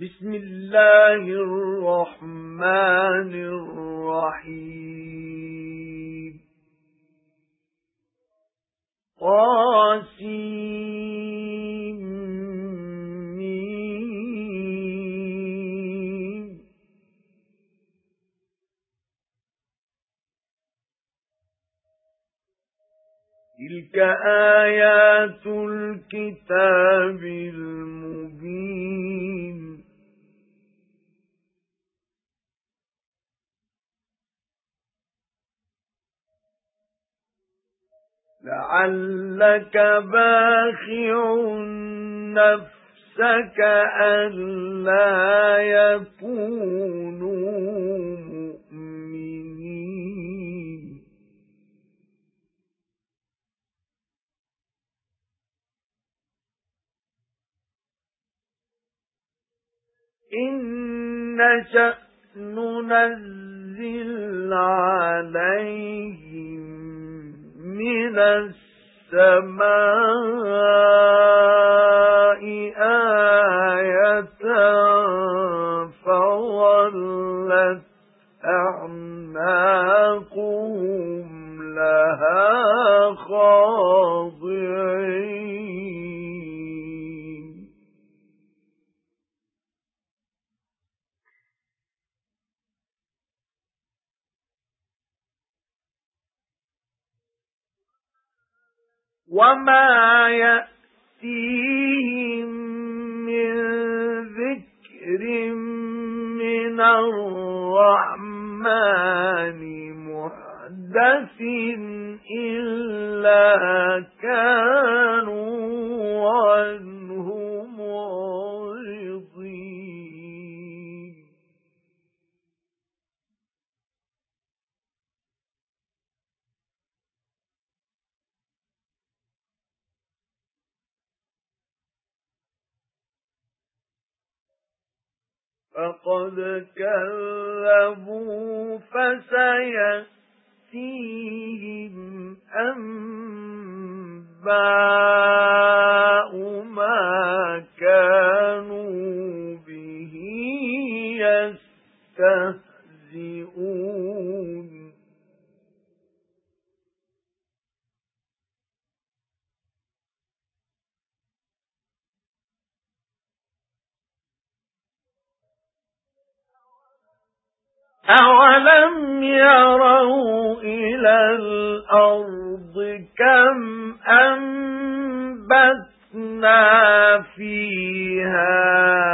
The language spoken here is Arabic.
بسم الله الرحمن الرحيم. قاسم تلك آيات الكتاب المبين. لعلك باخع نفسك ألا يكونوا إن نشأ ننزل عليهم من السماء آية فظلت أعناقهم لها خاضعين. وَمَا يَأْتِيهِم مِّن ذِكْرٍ مِّنَ الرَّحْمَنِ مُحْدَثٍ إِلَّا فَقَدْ كَذَّبُوا فَسَيَأْتِيهِمْ أَنبَاءُ مَا كَانُوا بِهِ يَسْتَهْزِئُونَ أَوَلَمْ يَرَوْا إِلَى الْأَرْضِ كَمْ أَنبَتْنَا فِيهَا